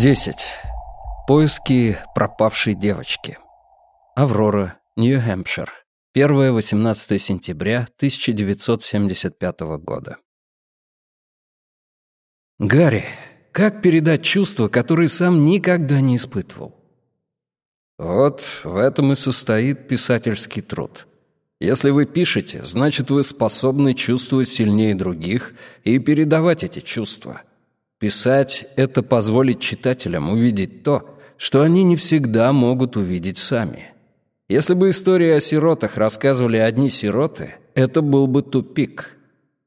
10. Поиски пропавшей девочки. Аврора, Нью-Хэмпшир. 1-18 сентября 1975 года. Гарри, как передать чувства, которые сам никогда не испытывал? Вот в этом и состоит писательский труд. Если вы пишете, значит, вы способны чувствовать сильнее других и передавать эти чувства. Писать — это позволить читателям увидеть то, что они не всегда могут увидеть сами. Если бы истории о сиротах рассказывали одни сироты, это был бы тупик.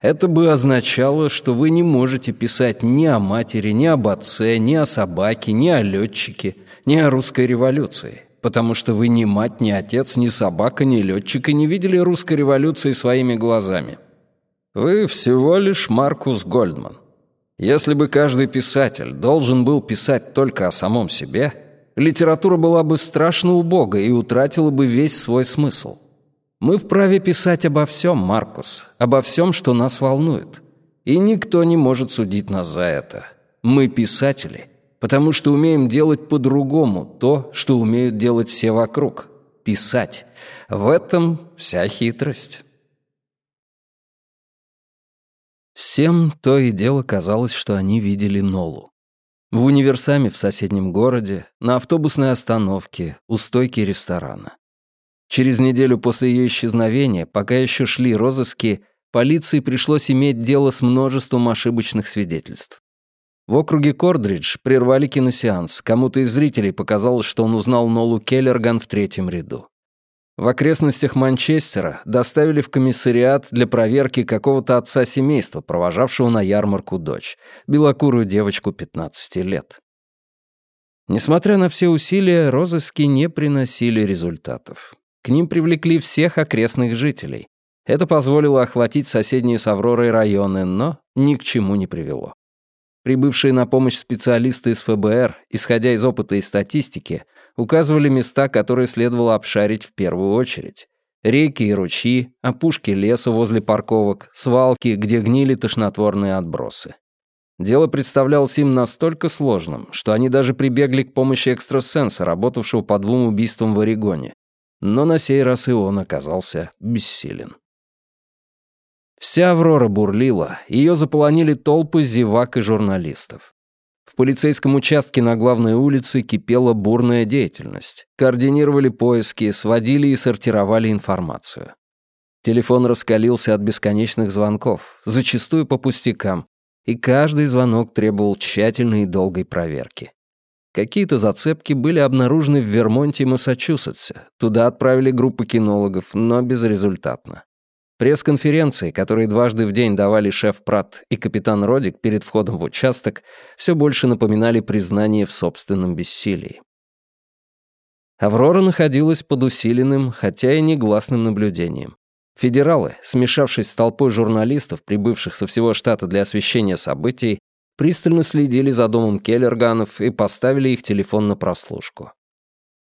Это бы означало, что вы не можете писать ни о матери, ни об отце, ни о собаке, ни о летчике, ни о русской революции потому что вы ни мать, ни отец, ни собака, ни летчик и не видели русской революции своими глазами. Вы всего лишь Маркус Гольдман. Если бы каждый писатель должен был писать только о самом себе, литература была бы страшно убога и утратила бы весь свой смысл. Мы вправе писать обо всем, Маркус, обо всем, что нас волнует. И никто не может судить нас за это. Мы писатели — потому что умеем делать по-другому то, что умеют делать все вокруг — писать. В этом вся хитрость. Всем то и дело казалось, что они видели Нолу. В универсаме в соседнем городе, на автобусной остановке, у стойки ресторана. Через неделю после ее исчезновения, пока еще шли розыски, полиции пришлось иметь дело с множеством ошибочных свидетельств. В округе Кордридж прервали киносеанс. Кому-то из зрителей показалось, что он узнал Нолу Келлерган в третьем ряду. В окрестностях Манчестера доставили в комиссариат для проверки какого-то отца семейства, провожавшего на ярмарку дочь, белокурую девочку 15 лет. Несмотря на все усилия, розыски не приносили результатов. К ним привлекли всех окрестных жителей. Это позволило охватить соседние с Авророй районы, но ни к чему не привело. Прибывшие на помощь специалисты из ФБР, исходя из опыта и статистики, указывали места, которые следовало обшарить в первую очередь. Реки и ручьи, опушки леса возле парковок, свалки, где гнили тошнотворные отбросы. Дело представлялось им настолько сложным, что они даже прибегли к помощи экстрасенса, работавшего по двум убийствам в Орегоне. Но на сей раз и он оказался бессилен. Вся Аврора бурлила, ее заполонили толпы зевак и журналистов. В полицейском участке на главной улице кипела бурная деятельность. Координировали поиски, сводили и сортировали информацию. Телефон раскалился от бесконечных звонков, зачастую по пустякам, и каждый звонок требовал тщательной и долгой проверки. Какие-то зацепки были обнаружены в Вермонте и Массачусетсе. Туда отправили группу кинологов, но безрезультатно. Пресс-конференции, которые дважды в день давали шеф Прат и капитан Родик перед входом в участок, все больше напоминали признание в собственном бессилии. Аврора находилась под усиленным, хотя и негласным наблюдением. Федералы, смешавшись с толпой журналистов, прибывших со всего штата для освещения событий, пристально следили за домом Келлерганов и поставили их телефон на прослушку.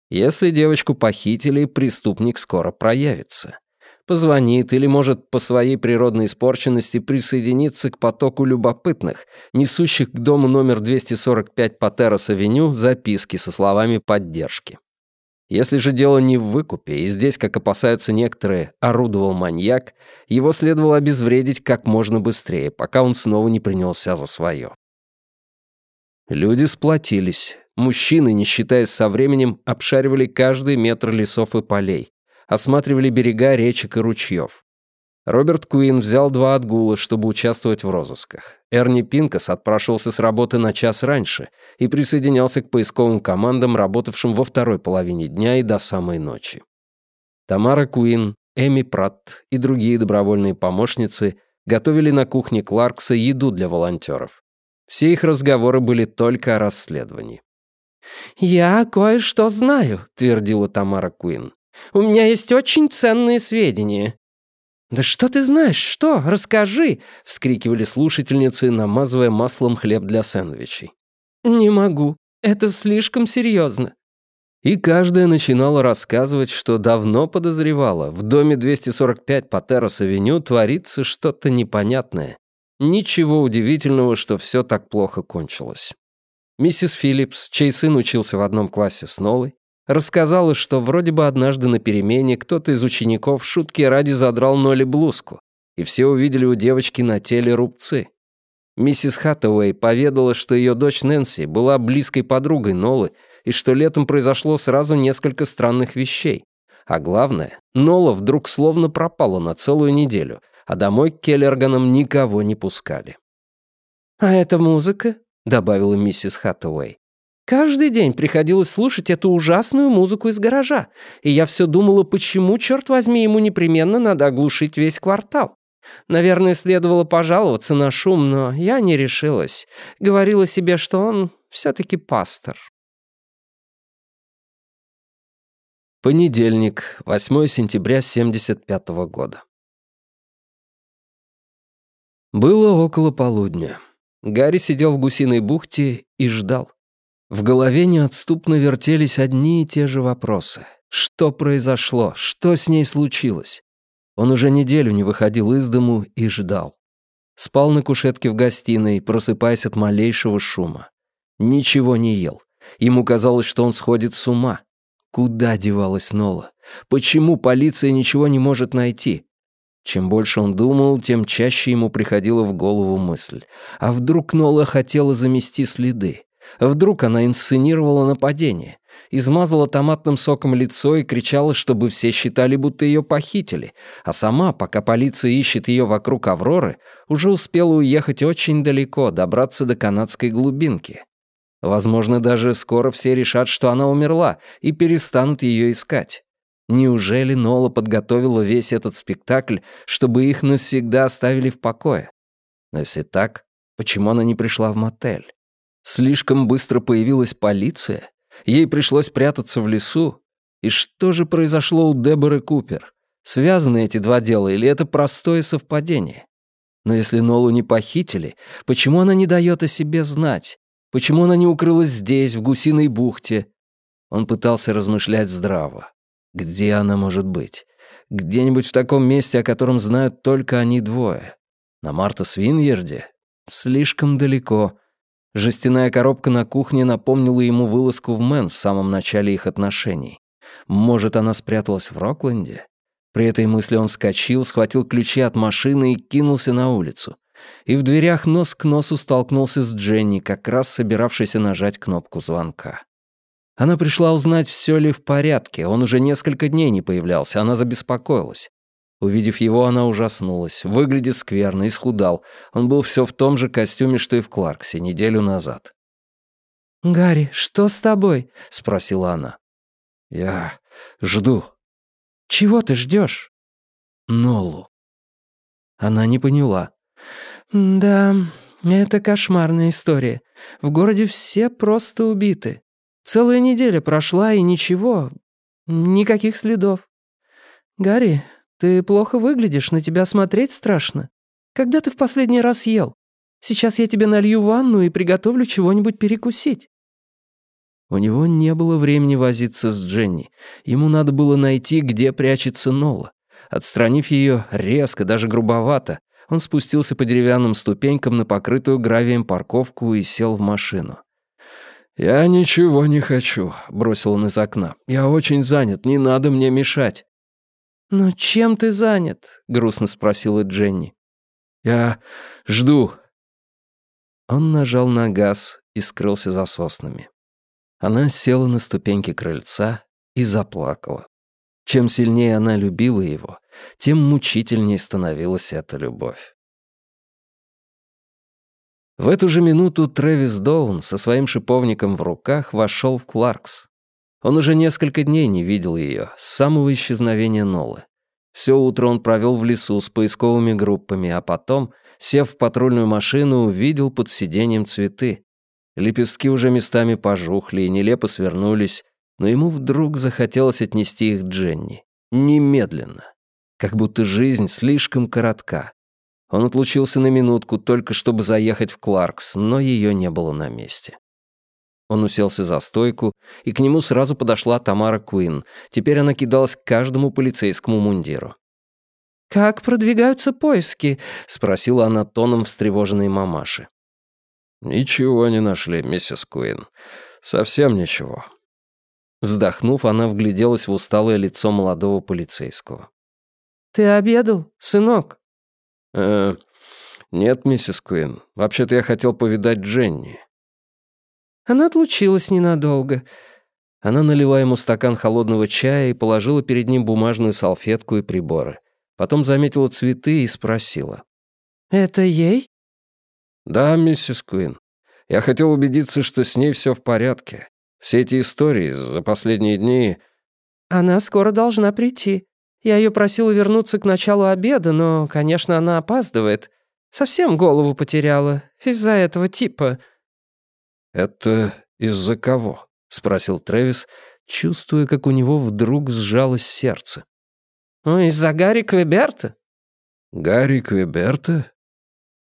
Если девочку похитили, преступник скоро проявится позвонит или может по своей природной испорченности присоединиться к потоку любопытных, несущих к дому номер 245 по Террас-авеню записки со словами поддержки. Если же дело не в выкупе, и здесь, как опасаются некоторые, орудовал маньяк, его следовало обезвредить как можно быстрее, пока он снова не принялся за свое. Люди сплотились. Мужчины, не считаясь со временем, обшаривали каждый метр лесов и полей осматривали берега речек и ручьев. Роберт Куин взял два отгула, чтобы участвовать в розысках. Эрни Пинкас отпрашивался с работы на час раньше и присоединялся к поисковым командам, работавшим во второй половине дня и до самой ночи. Тамара Куин, Эми Пратт и другие добровольные помощницы готовили на кухне Кларкса еду для волонтеров. Все их разговоры были только о расследовании. «Я кое-что знаю», — твердила Тамара Куин. У меня есть очень ценные сведения». «Да что ты знаешь? Что? Расскажи!» — вскрикивали слушательницы, намазывая маслом хлеб для сэндвичей. «Не могу. Это слишком серьезно». И каждая начинала рассказывать, что давно подозревала, в доме 245 по Террас-авеню творится что-то непонятное. Ничего удивительного, что все так плохо кончилось. Миссис Филлипс, чей сын учился в одном классе с Нолой, рассказала, что вроде бы однажды на перемене кто-то из учеников шутки ради задрал Ноле блузку, и все увидели у девочки на теле рубцы. Миссис Хаттауэй поведала, что ее дочь Нэнси была близкой подругой Нолы и что летом произошло сразу несколько странных вещей. А главное, Нола вдруг словно пропала на целую неделю, а домой к Келлерганам никого не пускали. «А эта музыка?» — добавила миссис Хаттауэй. «Каждый день приходилось слушать эту ужасную музыку из гаража, и я все думала, почему, черт возьми, ему непременно надо оглушить весь квартал. Наверное, следовало пожаловаться на шум, но я не решилась. Говорила себе, что он все-таки пастор. Понедельник, 8 сентября 75 -го года. Было около полудня. Гарри сидел в гусиной бухте и ждал. В голове неотступно вертелись одни и те же вопросы. Что произошло? Что с ней случилось? Он уже неделю не выходил из дому и ждал. Спал на кушетке в гостиной, просыпаясь от малейшего шума. Ничего не ел. Ему казалось, что он сходит с ума. Куда девалась Нола? Почему полиция ничего не может найти? Чем больше он думал, тем чаще ему приходила в голову мысль. А вдруг Нола хотела замести следы? Вдруг она инсценировала нападение? измазала томатным соком лицо и кричала, чтобы все считали, будто ее похитили, а сама, пока полиция ищет ее вокруг Авроры, уже успела уехать очень далеко, добраться до канадской глубинки. Возможно, даже скоро все решат, что она умерла, и перестанут ее искать. Неужели Нола подготовила весь этот спектакль, чтобы их навсегда оставили в покое? Но если так, почему она не пришла в мотель? Слишком быстро появилась полиция? Ей пришлось прятаться в лесу. И что же произошло у Деборы Купер? Связаны эти два дела или это простое совпадение? Но если Нолу не похитили, почему она не дает о себе знать? Почему она не укрылась здесь, в гусиной бухте? Он пытался размышлять здраво. Где она может быть? Где-нибудь в таком месте, о котором знают только они двое. На Марта Свиньерде? Слишком далеко. Жестяная коробка на кухне напомнила ему вылазку в Мэн в самом начале их отношений. Может, она спряталась в Рокленде? При этой мысли он вскочил, схватил ключи от машины и кинулся на улицу. И в дверях нос к носу столкнулся с Дженни, как раз собиравшейся нажать кнопку звонка. Она пришла узнать, все ли в порядке. Он уже несколько дней не появлялся, она забеспокоилась. Увидев его, она ужаснулась. Выглядит скверно, исхудал. Он был все в том же костюме, что и в Кларксе, неделю назад. «Гарри, что с тобой?» — спросила она. «Я жду». «Чего ты ждешь? «Нолу». Она не поняла. «Да, это кошмарная история. В городе все просто убиты. Целая неделя прошла, и ничего, никаких следов. Гарри, ты плохо выглядишь, на тебя смотреть страшно. Когда ты в последний раз ел? Сейчас я тебе налью ванну и приготовлю чего-нибудь перекусить». У него не было времени возиться с Дженни. Ему надо было найти, где прячется Нола. Отстранив ее резко, даже грубовато, он спустился по деревянным ступенькам на покрытую гравием парковку и сел в машину. «Я ничего не хочу», — бросил он из окна. «Я очень занят, не надо мне мешать». «Но чем ты занят?» — грустно спросила Дженни. «Я жду». Он нажал на газ и скрылся за соснами. Она села на ступеньки крыльца и заплакала. Чем сильнее она любила его, тем мучительнее становилась эта любовь. В эту же минуту Трэвис Доун со своим шиповником в руках вошел в Кларкс. Он уже несколько дней не видел ее, с самого исчезновения Нолы. Все утро он провел в лесу с поисковыми группами, а потом, сев в патрульную машину, увидел под сиденьем цветы. Лепестки уже местами пожухли и нелепо свернулись, но ему вдруг захотелось отнести их Дженни. Немедленно. Как будто жизнь слишком коротка. Он отлучился на минутку, только чтобы заехать в Кларкс, но ее не было на месте. Он уселся за стойку, и к нему сразу подошла Тамара Куин. Теперь она кидалась к каждому полицейскому мундиру. «Как продвигаются поиски?» — спросила она тоном встревоженной мамаши. «Ничего не нашли, миссис Куин. Совсем ничего». Вздохнув, она вгляделась в усталое лицо молодого полицейского. «Ты обедал, сынок?» «Э, нет, миссис Куин. Вообще-то я хотел повидать Дженни». Она отлучилась ненадолго. Она налила ему стакан холодного чая и положила перед ним бумажную салфетку и приборы. Потом заметила цветы и спросила. «Это ей?» «Да, миссис Куин. Я хотел убедиться, что с ней все в порядке. Все эти истории за последние дни...» «Она скоро должна прийти. Я ее просила вернуться к началу обеда, но, конечно, она опаздывает. Совсем голову потеряла. Из-за этого типа...» «Это из-за кого?» — спросил Трэвис, чувствуя, как у него вдруг сжалось сердце. «Ну, из-за Гарри Квеберта». «Гарри Квеберта?»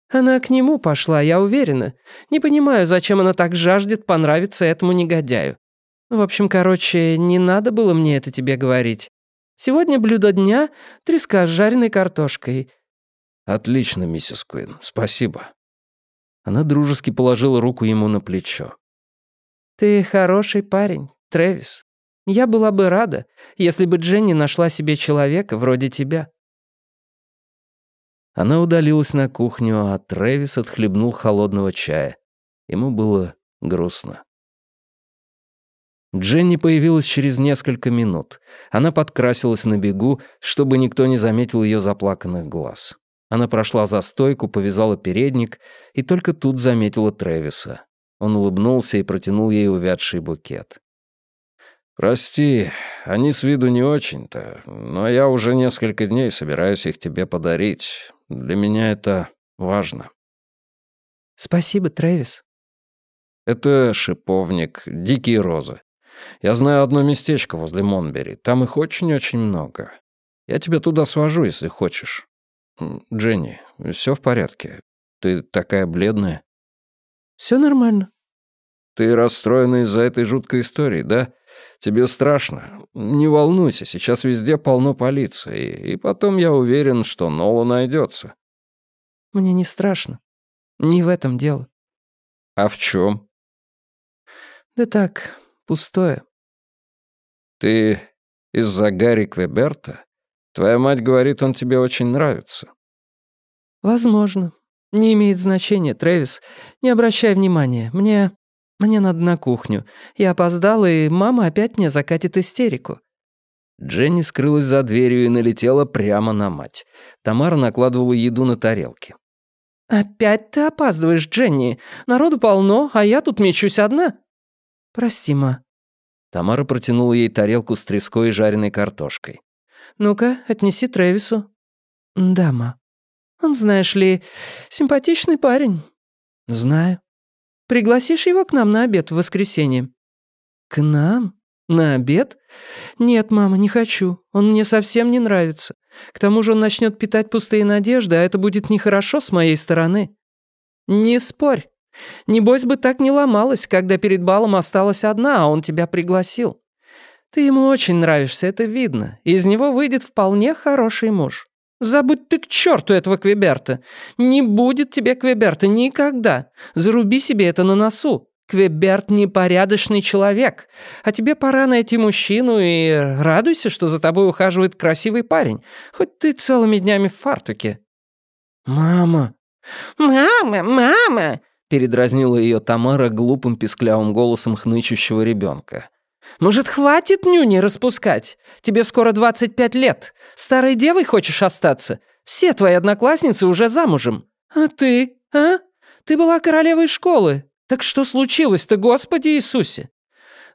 Она к нему пошла, я уверена. Не понимаю, зачем она так жаждет понравиться этому негодяю. В общем, короче, не надо было мне это тебе говорить. Сегодня блюдо дня — треска с жареной картошкой». «Отлично, миссис Куин, спасибо». Она дружески положила руку ему на плечо. «Ты хороший парень, Трэвис. Я была бы рада, если бы Дженни нашла себе человека вроде тебя». Она удалилась на кухню, а Трэвис отхлебнул холодного чая. Ему было грустно. Дженни появилась через несколько минут. Она подкрасилась на бегу, чтобы никто не заметил ее заплаканных глаз. Она прошла за стойку, повязала передник и только тут заметила Трэвиса. Он улыбнулся и протянул ей увядший букет. «Прости, они с виду не очень-то, но я уже несколько дней собираюсь их тебе подарить. Для меня это важно». «Спасибо, Трэвис». «Это шиповник, дикие розы. Я знаю одно местечко возле Монбери. Там их очень-очень много. Я тебя туда свожу, если хочешь. Дженни, все в порядке? Ты такая бледная. Все нормально. Ты расстроена из-за этой жуткой истории, да? Тебе страшно? Не волнуйся, сейчас везде полно полиции. И потом я уверен, что Нола найдется. Мне не страшно. Не в этом дело. А в чем? Да так, пустое. Ты из-за Гарри Квеберта? Твоя мать говорит, он тебе очень нравится. Возможно. Не имеет значения, Трэвис. Не обращай внимания. Мне... Мне надо на кухню. Я опоздала, и мама опять мне закатит истерику. Дженни скрылась за дверью и налетела прямо на мать. Тамара накладывала еду на тарелки. «Опять ты опаздываешь, Дженни. Народу полно, а я тут мечусь одна». «Прости, ма». Тамара протянула ей тарелку с треской и жареной картошкой. «Ну-ка, отнеси Трэвису». «Да, ма». «Он, знаешь ли, симпатичный парень». «Знаю». «Пригласишь его к нам на обед в воскресенье?» «К нам? На обед? Нет, мама, не хочу. Он мне совсем не нравится. К тому же он начнет питать пустые надежды, а это будет нехорошо с моей стороны». «Не спорь. Небось бы так не ломалась, когда перед балом осталась одна, а он тебя пригласил. Ты ему очень нравишься, это видно. Из него выйдет вполне хороший муж. Забудь ты к черту этого Квеберта. Не будет тебе Квеберта никогда. Заруби себе это на носу. Квеберт непорядочный человек. А тебе пора найти мужчину и радуйся, что за тобой ухаживает красивый парень. Хоть ты целыми днями в фартуке. «Мама!» «Мама! Мама!» Передразнила ее Тамара глупым писклявым голосом хнычущего ребенка. «Может, хватит нюни распускать? Тебе скоро 25 лет. Старой девой хочешь остаться? Все твои одноклассницы уже замужем. А ты, а? Ты была королевой школы. Так что случилось-то, Господи Иисусе?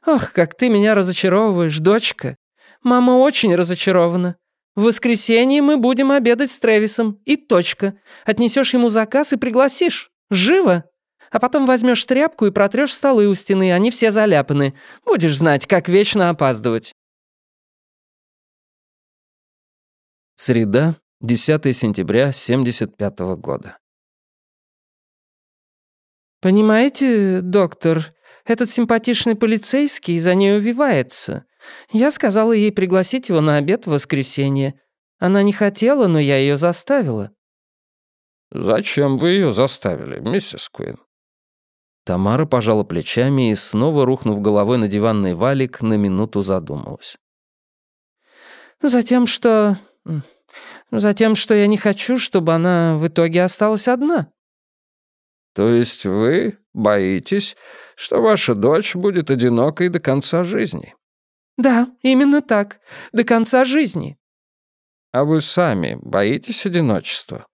Ох, как ты меня разочаровываешь, дочка. Мама очень разочарована. В воскресенье мы будем обедать с Трэвисом. И точка. Отнесешь ему заказ и пригласишь. Живо!» А потом возьмешь тряпку и протрешь столы у стены, они все заляпаны. Будешь знать, как вечно опаздывать». Среда, 10 сентября 75 -го года. «Понимаете, доктор, этот симпатичный полицейский за ней увивается. Я сказала ей пригласить его на обед в воскресенье. Она не хотела, но я ее заставила». «Зачем вы ее заставили, миссис Куин?» Тамара пожала плечами и, снова рухнув головой на диванный валик, на минуту задумалась. «Затем, что... Затем, что я не хочу, чтобы она в итоге осталась одна». «То есть вы боитесь, что ваша дочь будет одинокой до конца жизни?» «Да, именно так. До конца жизни». «А вы сами боитесь одиночества?»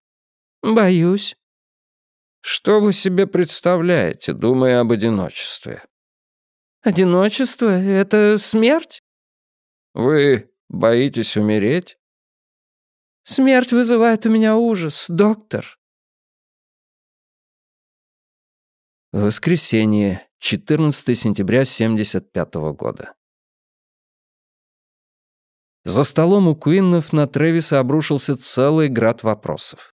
«Боюсь». Что вы себе представляете, думая об одиночестве? Одиночество — это смерть? Вы боитесь умереть? Смерть вызывает у меня ужас, доктор. Воскресенье, 14 сентября 75 года. За столом у Куиннов на Тревиса обрушился целый град вопросов.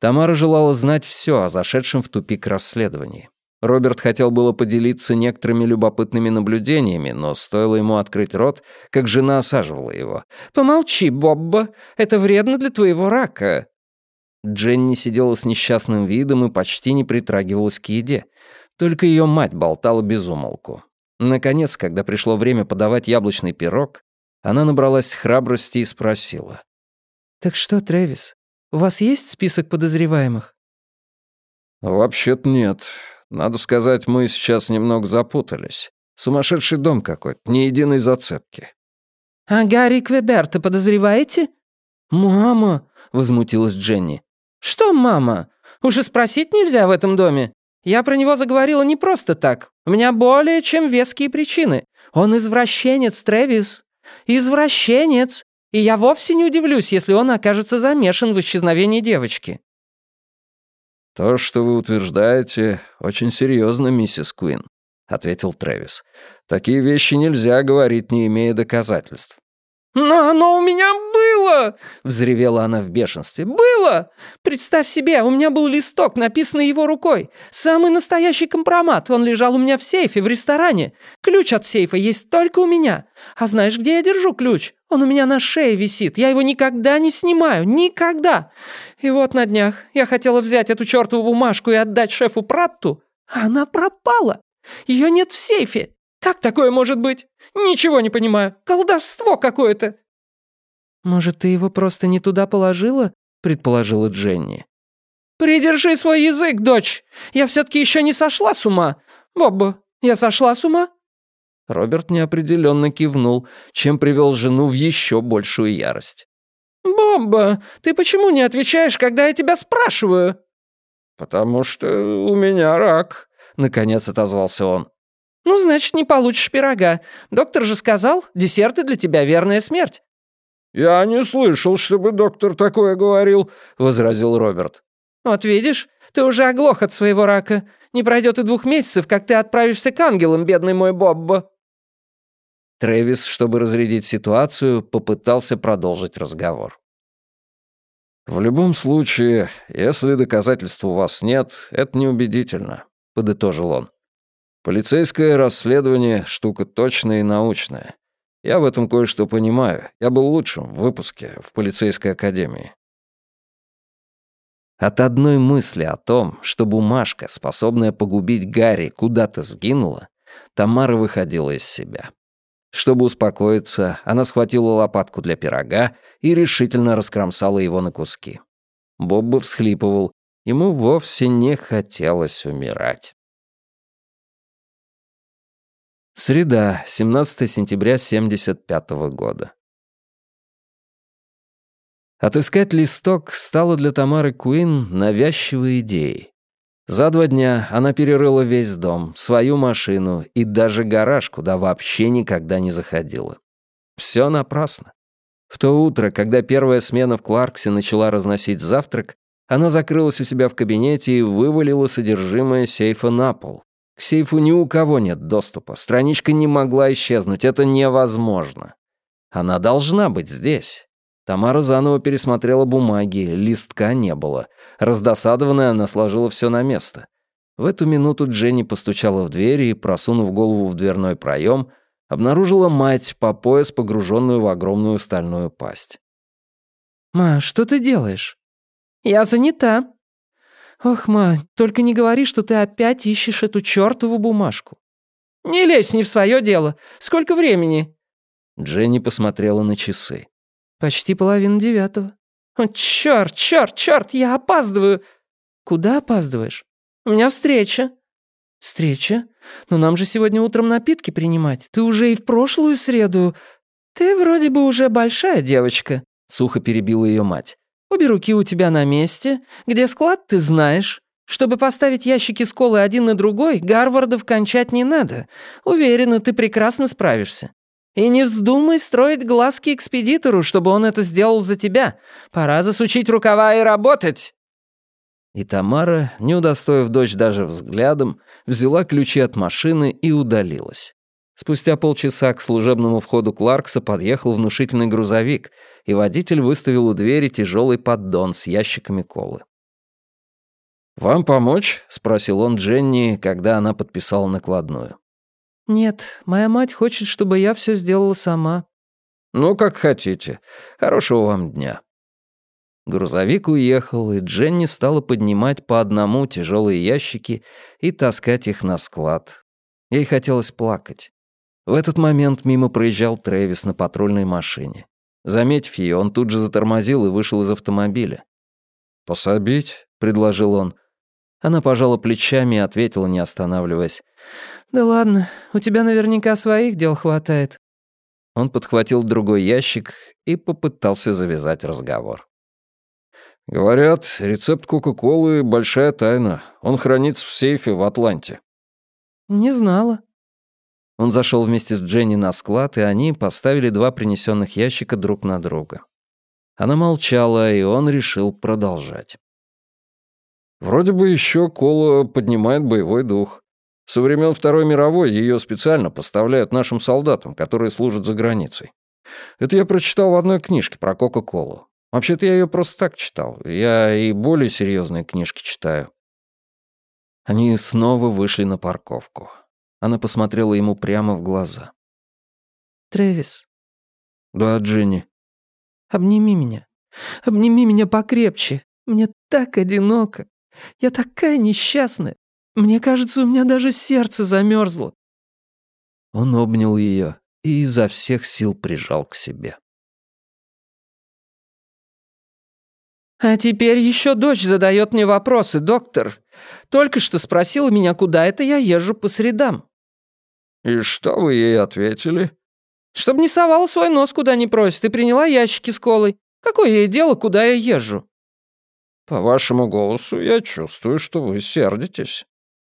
Тамара желала знать все о зашедшем в тупик расследовании. Роберт хотел было поделиться некоторыми любопытными наблюдениями, но стоило ему открыть рот, как жена осаживала его. «Помолчи, Бобба, это вредно для твоего рака». Дженни сидела с несчастным видом и почти не притрагивалась к еде. Только ее мать болтала без умолку. Наконец, когда пришло время подавать яблочный пирог, она набралась храбрости и спросила. «Так что, Трэвис, у вас есть список подозреваемых?» «Вообще-то нет. Надо сказать, мы сейчас немного запутались. Сумасшедший дом какой-то, ни единой зацепки». «А Гарри Квеберта подозреваете?» «Мама!» — возмутилась Дженни. «Что, мама? Уже спросить нельзя в этом доме? Я про него заговорила не просто так. У меня более чем веские причины. Он извращенец, Трэвис. Извращенец. И я вовсе не удивлюсь, если он окажется замешан в исчезновении девочки». «То, что вы утверждаете, очень серьезно, миссис Куин», — ответил Трэвис. «Такие вещи нельзя говорить, не имея доказательств». «Но оно у меня было!» — взревела она в бешенстве. «Было! Представь себе, у меня был листок, написанный его рукой. Самый настоящий компромат. Он лежал у меня в сейфе в ресторане. Ключ от сейфа есть только у меня. А знаешь, где я держу ключ? Он у меня на шее висит. Я его никогда не снимаю. Никогда! И вот на днях я хотела взять эту чертову бумажку и отдать шефу Пратту, а она пропала. Ее нет в сейфе. Как такое может быть? Ничего не понимаю. Колдовство какое-то!» «Может, ты его просто не туда положила?» — предположила Дженни. «Придержи свой язык, дочь! Я все-таки еще не сошла с ума! Бобба, я сошла с ума?» Роберт неопределенно кивнул, чем привел жену в еще большую ярость. «Бобба, ты почему не отвечаешь, когда я тебя спрашиваю?» «Потому что у меня рак», — наконец отозвался он. «Ну, значит, не получишь пирога. Доктор же сказал, десерты для тебя верная смерть». «Я не слышал, чтобы доктор такое говорил», — возразил Роберт. «Вот видишь, ты уже оглох от своего рака. Не пройдет и двух месяцев, как ты отправишься к ангелам, бедный мой Боббо». Трэвис, чтобы разрядить ситуацию, попытался продолжить разговор. «В любом случае, если доказательств у вас нет, это неубедительно», — подытожил он. Полицейское расследование — штука точная и научная. Я в этом кое-что понимаю. Я был лучшим в выпуске в полицейской академии. От одной мысли о том, что бумажка, способная погубить Гарри, куда-то сгинула, Тамара выходила из себя. Чтобы успокоиться, она схватила лопатку для пирога и решительно раскромсала его на куски. Бобба всхлипывал. Ему вовсе не хотелось умирать. Среда, 17 сентября 75 года. Отыскать листок стало для Тамары Куин навязчивой идеей. За два дня она перерыла весь дом, свою машину и даже гараж, куда вообще никогда не заходила. Все напрасно. В то утро, когда первая смена в Кларксе начала разносить завтрак, она закрылась у себя в кабинете и вывалила содержимое сейфа на пол, к сейфу ни у кого нет доступа. Страничка не могла исчезнуть. Это невозможно. Она должна быть здесь. Тамара заново пересмотрела бумаги, листка не было. Раздосадованная, она сложила все на место. В эту минуту Дженни постучала в дверь и, просунув голову в дверной проем, обнаружила мать по пояс, погруженную в огромную стальную пасть. «Ма, что ты делаешь?» «Я занята». «Ох, ма, только не говори, что ты опять ищешь эту чертову бумажку». «Не лезь не в свое дело. Сколько времени?» Дженни посмотрела на часы. «Почти половина девятого». «О, черт, черт, черт, я опаздываю!» «Куда опаздываешь?» «У меня встреча». «Встреча? Но нам же сегодня утром напитки принимать. Ты уже и в прошлую среду...» «Ты вроде бы уже большая девочка», — сухо перебила ее мать. «Обе руки у тебя на месте. Где склад, ты знаешь. Чтобы поставить ящики с колой один на другой, Гарвардов кончать не надо. Уверена, ты прекрасно справишься. И не вздумай строить глазки экспедитору, чтобы он это сделал за тебя. Пора засучить рукава и работать». И Тамара, не удостоив дочь даже взглядом, взяла ключи от машины и удалилась. Спустя полчаса к служебному входу Кларкса подъехал внушительный грузовик, и водитель выставил у двери тяжелый поддон с ящиками колы. «Вам помочь?» — спросил он Дженни, когда она подписала накладную. «Нет, моя мать хочет, чтобы я все сделала сама». «Ну, как хотите. Хорошего вам дня». Грузовик уехал, и Дженни стала поднимать по одному тяжелые ящики и таскать их на склад. Ей хотелось плакать. В этот момент мимо проезжал Трэвис на патрульной машине. Заметив ее, он тут же затормозил и вышел из автомобиля. «Пособить?» — предложил он. Она пожала плечами и ответила, не останавливаясь. «Да ладно, у тебя наверняка своих дел хватает». Он подхватил другой ящик и попытался завязать разговор. «Говорят, рецепт Кока-Колы — большая тайна. Он хранится в сейфе в Атланте». «Не знала». Он зашел вместе с Дженни на склад, и они поставили два принесенных ящика друг на друга. Она молчала, и он решил продолжать. Вроде бы еще кола поднимает боевой дух. Со времен Второй мировой ее специально поставляют нашим солдатам, которые служат за границей. Это я прочитал в одной книжке про Кока-Колу. Вообще-то я ее просто так читал. Я и более серьезные книжки читаю. Они снова вышли на парковку. Она посмотрела ему прямо в глаза. «Трэвис». «Да, Дженни». «Обними меня. Обними меня покрепче. Мне так одиноко». Я такая несчастная. Мне кажется, у меня даже сердце замерзло. Он обнял ее и изо всех сил прижал к себе. «А теперь еще дочь задает мне вопросы, доктор. Только что спросила меня, куда это я езжу по средам». «И что вы ей ответили?» «Чтобы не совала свой нос, куда не просит, и приняла ящики с колой. Какое ей дело, куда я езжу?» «По вашему голосу я чувствую, что вы сердитесь».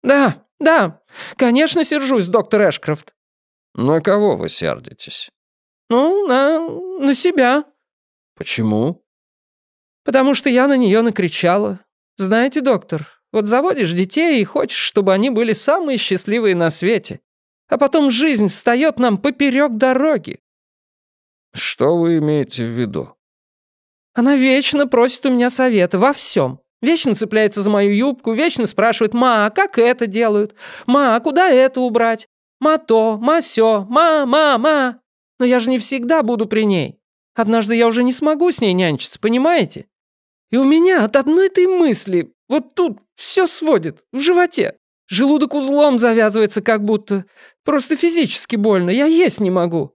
«Да, да, конечно, сержусь, доктор Эшкрофт». «На кого вы сердитесь?» «Ну, на... на себя». «Почему?» «Потому что я на нее накричала. Знаете, доктор, вот заводишь детей и хочешь, чтобы они были самые счастливые на свете. А потом жизнь встает нам поперек дороги». «Что вы имеете в виду?» Она вечно просит у меня совета во всем. Вечно цепляется за мою юбку, вечно спрашивает, «Ма, а как это делают? Ма, а куда это убрать? Ма то, ма сё, ма, ма, ма». Но я же не всегда буду при ней. Однажды я уже не смогу с ней нянчиться, понимаете? И у меня от одной этой мысли вот тут все сводит, в животе. Желудок узлом завязывается как будто. Просто физически больно, я есть не могу.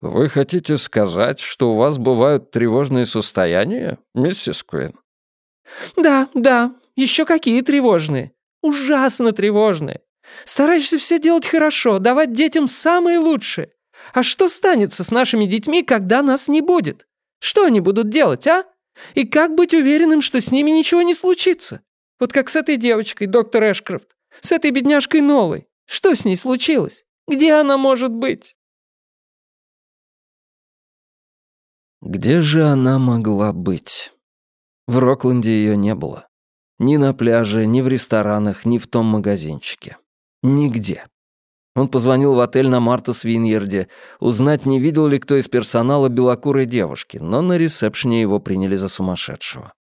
«Вы хотите сказать, что у вас бывают тревожные состояния, миссис Куин?» «Да, да, еще какие тревожные. Ужасно тревожные. Стараешься все делать хорошо, давать детям самое лучшее. А что станется с нашими детьми, когда нас не будет? Что они будут делать, а? И как быть уверенным, что с ними ничего не случится? Вот как с этой девочкой, доктор Эшкрофт, с этой бедняжкой Нолой. Что с ней случилось? Где она может быть?» Где же она могла быть? В Рокленде ее не было. Ни на пляже, ни в ресторанах, ни в том магазинчике. Нигде. Он позвонил в отель на Мартас Виньерде, узнать, не видел ли кто из персонала белокурой девушки, но на ресепшене его приняли за сумасшедшего.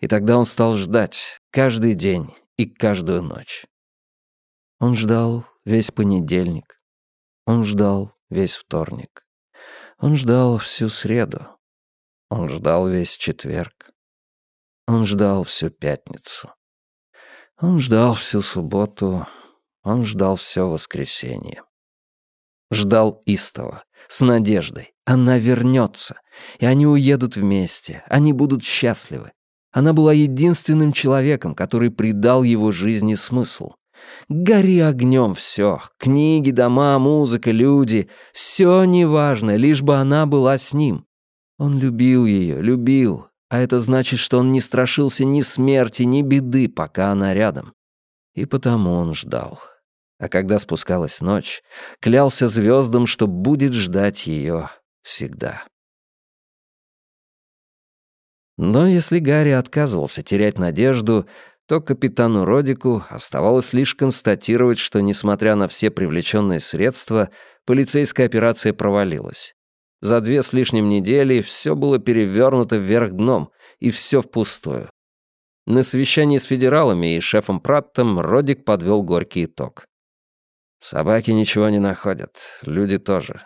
И тогда он стал ждать каждый день и каждую ночь. Он ждал весь понедельник. Он ждал весь вторник. Он ждал всю среду. Он ждал весь четверг. Он ждал всю пятницу. Он ждал всю субботу, он ждал все воскресенье. Ждал истово, с надеждой. Она вернется, и они уедут вместе, они будут счастливы. Она была единственным человеком, который придал его жизни смысл. Гори огнем все. Книги, дома, музыка, люди. Все неважно, лишь бы она была с ним. Он любил ее, любил. А это значит, что он не страшился ни смерти, ни беды, пока она рядом. И потому он ждал. А когда спускалась ночь, клялся звездам, что будет ждать ее всегда. Но если Гарри отказывался терять надежду, то капитану Родику оставалось лишь констатировать, что, несмотря на все привлеченные средства, полицейская операция провалилась. За две с лишним недели все было перевернуто вверх дном, и все впустую. На совещании с федералами и шефом Праттом Родик подвел горький итог. «Собаки ничего не находят, люди тоже.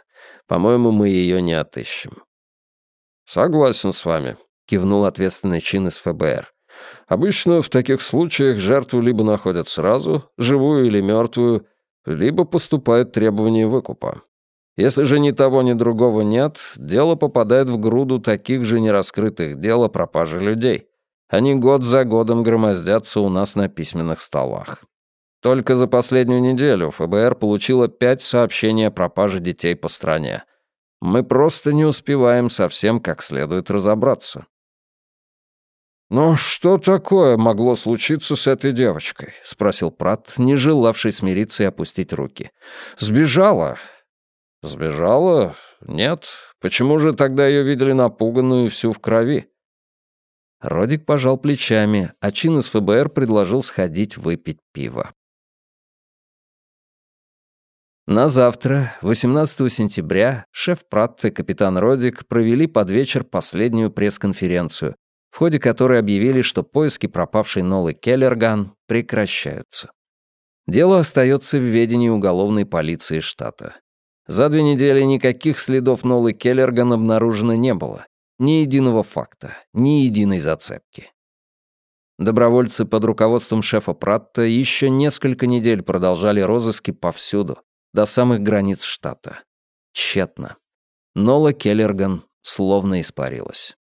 По-моему, мы ее не отыщем». «Согласен с вами», — кивнул ответственный чин из ФБР. Обычно в таких случаях жертву либо находят сразу, живую или мертвую, либо поступают требования выкупа. Если же ни того, ни другого нет, дело попадает в груду таких же нераскрытых дел о пропаже людей. Они год за годом громоздятся у нас на письменных столах. Только за последнюю неделю ФБР получило пять сообщений о пропаже детей по стране. Мы просто не успеваем совсем как следует разобраться. «Но что такое могло случиться с этой девочкой?» — спросил Прат, не желавший смириться и опустить руки. «Сбежала?» «Сбежала? Нет. Почему же тогда ее видели напуганную всю в крови?» Родик пожал плечами, а Чин из ФБР предложил сходить выпить пиво. На завтра, 18 сентября, шеф Пратт и капитан Родик провели под вечер последнюю пресс-конференцию, в ходе которой объявили, что поиски пропавшей Нолы Келлерган прекращаются. Дело остается в ведении уголовной полиции штата. За две недели никаких следов Нолы Келлерган обнаружено не было. Ни единого факта, ни единой зацепки. Добровольцы под руководством шефа Пратта еще несколько недель продолжали розыски повсюду, до самых границ штата. Тщетно. Нола Келлерган словно испарилась.